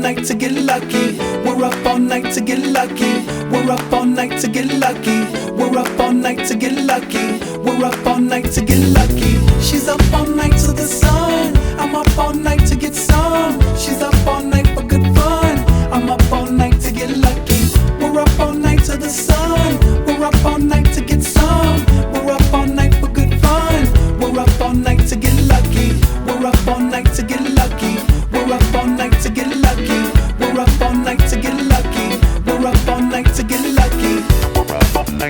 night to get lucky. We're up all night to get lucky. We're up all night to get lucky. We're up all night to get lucky. We're up all night to get lucky. She's up all night to the sun.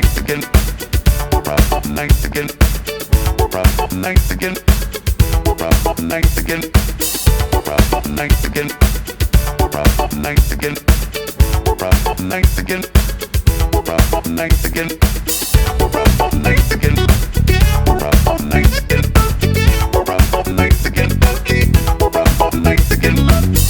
Night again. We're up all night again. We're up all night again. We're up all night again. We're up all night again. We're up all night again. We're up all night again. We're up all night again. We're up all night again. We're up all night again. We're up all night again. We're up all night again.